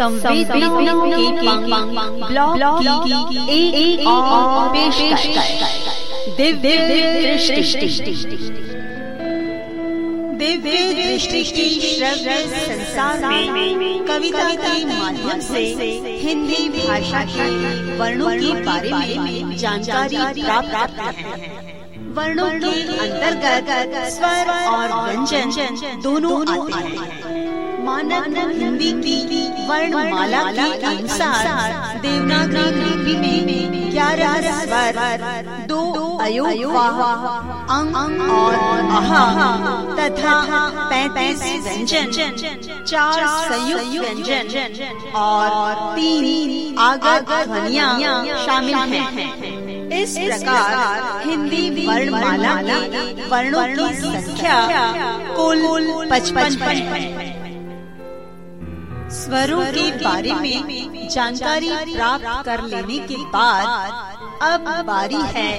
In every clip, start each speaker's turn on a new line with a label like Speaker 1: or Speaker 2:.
Speaker 1: संवेदनाओं के पंख ब्लॉग की एक, एक और पेशकश दिव्य दृष्टि। दिव्य दृष्टि की श्रव्य संसार में कविता के माध्यम से हिंदी भाषा के वर्णों के बारे में जानकारी प्राप्त करते हैं। वर्णों के अंतर्गत स्वर और व्यंजन दोनों आते हैं। मानक हिंदी की वर्णमाला के अनुसार देवनागरी में ग्यारह स्वर, दो अयोगवाह, अंग और तथा पैंतीस व्यंजन, चार व्यंजन और तीन आगत शामिल हैं। इस प्रकार हिंदी वर्णमाला वर्णों की संख्या कुल पचपन है स्वरों के बारे में जानकारी प्राप्त कर लेने के बाद अब बारी है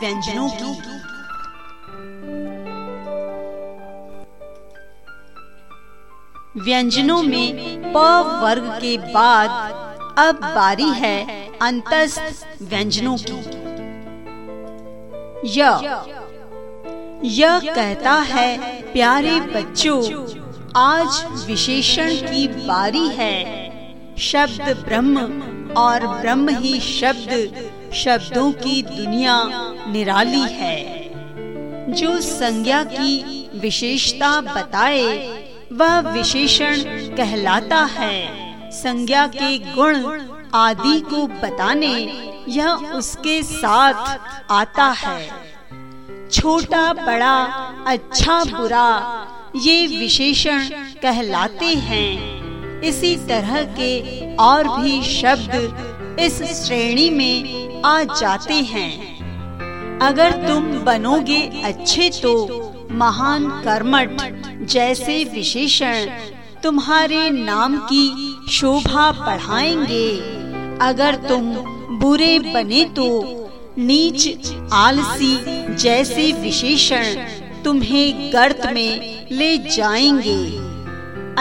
Speaker 1: व्यंजनों की। व्यंजनों में प वर्ग के बाद अब बारी है अंतस्थ व्यंजनों की। यह कहता है, प्यारे बच्चों आज विशेषण की बारी है। शब्द ब्रह्म और ब्रह्म ही शब्द, शब्दों की दुनिया निराली है। जो संज्ञा की विशेषता बताए, वह विशेषण कहलाता है। संज्ञा के गुण आदि को बताने यह उसके साथ आता है। छोटा, बड़ा अच्छा बुरा ये विशेषण कहलाते हैं। इसी तरह के और भी शब्द इस श्रेणी में आ जाते हैं। अगर तुम बनोगे अच्छे तो महान कर्मठ जैसे विशेषण तुम्हारे नाम की शोभा बढ़ाएँगे। अगर तुम बुरे बने तो नीच आलसी जैसे विशेषण तुम्हें गर्त में ले जाएँगे।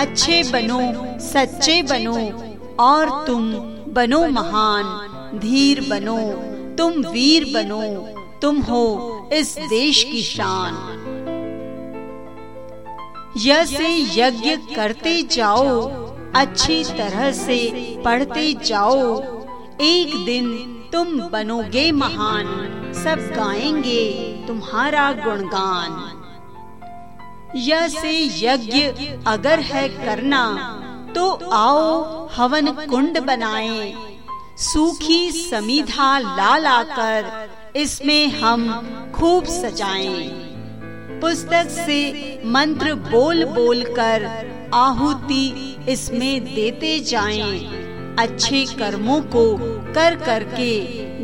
Speaker 1: अच्छे बनो, सच्चे बनो, और तुम बनो महान, धीर बनो, तुम वीर बनो, तुम हो इस देश की शान। यह यज्ञ करते जाओ, अच्छी तरह से पढ़ते जाओ। एक दिन तुम बनोगे महान, सब गाएँगे। तुम्हारा गुणगान। यह से यज्ञ अगर है करना तो आओ हवन कुंड बनाएँ। सूखी समीधा ला लाकर इसमें हम खूब सजाएँ। पुस्तक से मंत्र बोल बोल कर आहुति इसमें देते जाएँ, अच्छे कर्मों को कर करके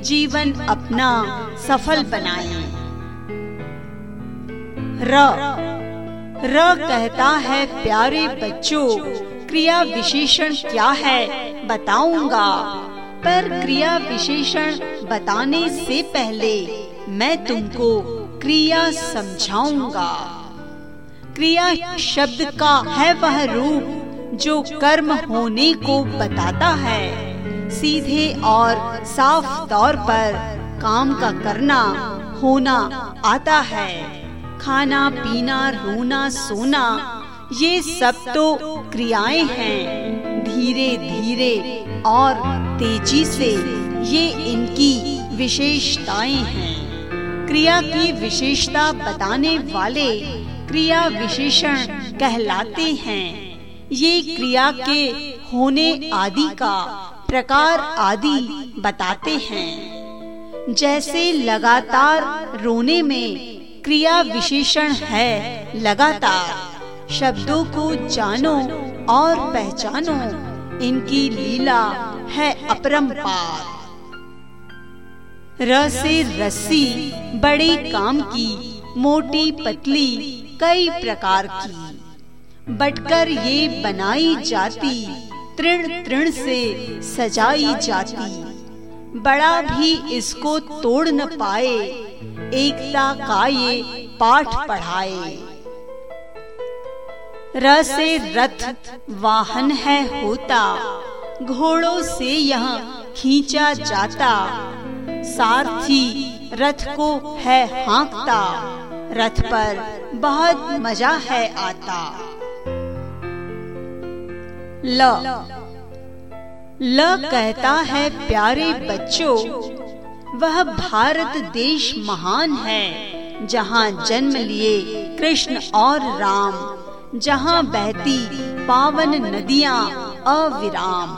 Speaker 1: जीवन अपना सफल बनाएँ। र। र कहता है, प्यारे बच्चों, क्रिया विशेषण क्या है? बताऊँगा। पर क्रिया विशेषण बताने से पहले मैं तुमको क्रिया समझाऊँगा। क्रिया शब्द का है वह रूप जो कर्म होने को बताता है। सीधे और साफ़ तौर पर काम का करना, होना आता है। खाना, पीना, रोना, सोना, ये सब तो क्रियाएँ हैं। धीरे धीरे और तेज़ी से ये इनकी विशेषताएँ हैं। क्रिया की विशेषता बताने वाले क्रिया विशेषण कहलाते हैं। ये क्रिया के होने आदि का प्रकार आदि बताते हैं। जैसे लगातार रोने में क्रिया विशेषण है, लगातार। शब्दों को जानो और पहचानो, इनकी लीला है अपरंपार। र रस्सी, बड़े काम की, मोटी पतली, कई प्रकार की। बटकर ये बनाई जाती, तृण तृण से सजाई जाती। बड़ा भी इसको तोड़ न पाए एकता का ये पाठ पढ़ाए र से रथ वाहन है होता, घोड़ों से यह खींचा जाता। सारथी रथ को है हाँकता, रथ पर बहुत मज़ा है आता। ल। ल कहता है, प्यारे बच्चों वह भारत देश महान है, जहाँ जन्म लिए कृष्ण और राम, जहाँ बहती पावन नदियाँ अविराम।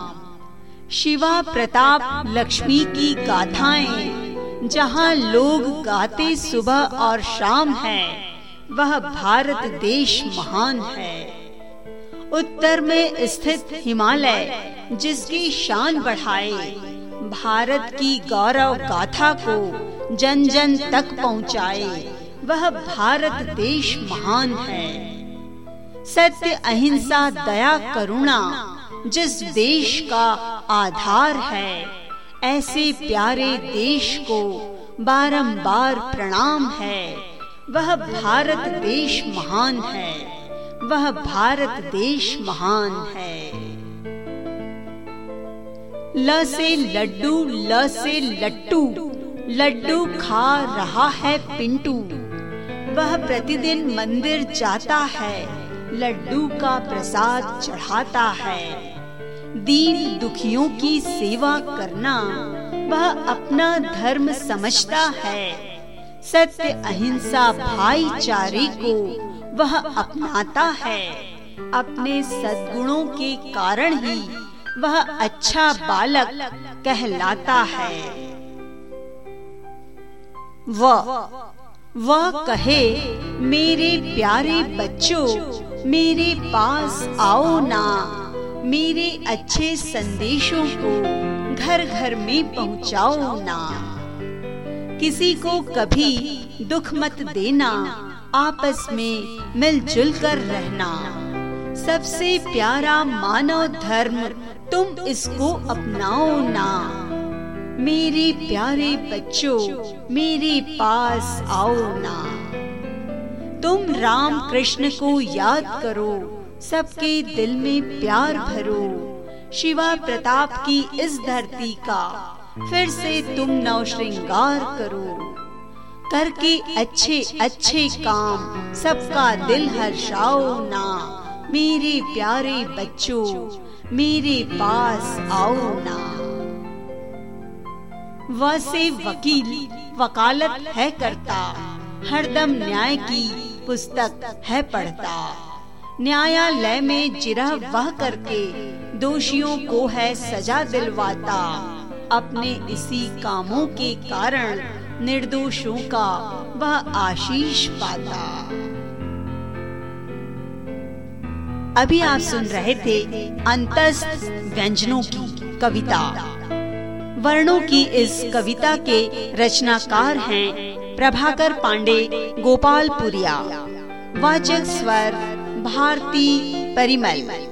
Speaker 1: शिवा प्रताप लक्ष्मी की गाथाएँ, जहाँ लोग गाते सुबह और शाम है, वह भारत देश महान है। उत्तर में स्थित हिमालय, जिसकी शान बढ़ाए भारत की गौरव गाथा को जन जन तक पहुँचाए। वह भारत देश महान है। सत्य, अहिंसा, दया, करुणा जिस देश का आधार है, ऐसे प्यारे देश को बारंबार प्रणाम है। वह भारत देश महान है। वह भारत देश महान है। ल से लड्डू, ल से लट्टू। लड्डू खा रहा है पिंटू। वह प्रतिदिन मंदिर जाता है। लड्डू का प्रसाद चढ़ाता है। दीन दुखियों की सेवा करना। वह अपना धर्म समझता है। सत्य अहिंसा भाईचारे को वह अपनाता है। अपने सद्गुणों के कारण ही वह अच्छा बालक कहलाता है। वह वह कहे, मेरे प्यारे बच्चों, मेरे पास आओ ना। मेरे अच्छे संदेशों को घर घर में पहुंचाओ ना। किसी को कभी दुख मत देना, आपस में मिलजुल कर रहना। सबसे प्यारा मानव धर्म तुम इसको अपनाओ ना। मेरे प्यारे बच्चों, मेरे पास आओ ना। तुम राम कृष्ण को याद करो, सबके दिल में प्यार भरो। शिवा प्रताप की इस धरती का फिर से तुम नव श्रृंगार करो। करके अच्छे अच्छे काम सबका दिल हर्षाओ ना। मेरे प्यारे बच्चों, मेरे पास आओ ना। वसे वकील वकालत है करता, हरदम न्याय की पुस्तक है पढ़ता। न्यायालय में जिरह वह करके दोषियों को है सजा दिलवाता। अपने इसी कामों के कारण निर्दोषों का वह आशीष पाता। अभी आप सुन रहे थे अंतस्थ व्यंजनों की कविता। वर्णों की इस कविता के रचनाकार हैं प्रभाकर पांडे, गोपाल पुरिया। वाचक स्वर, भारती परिमल।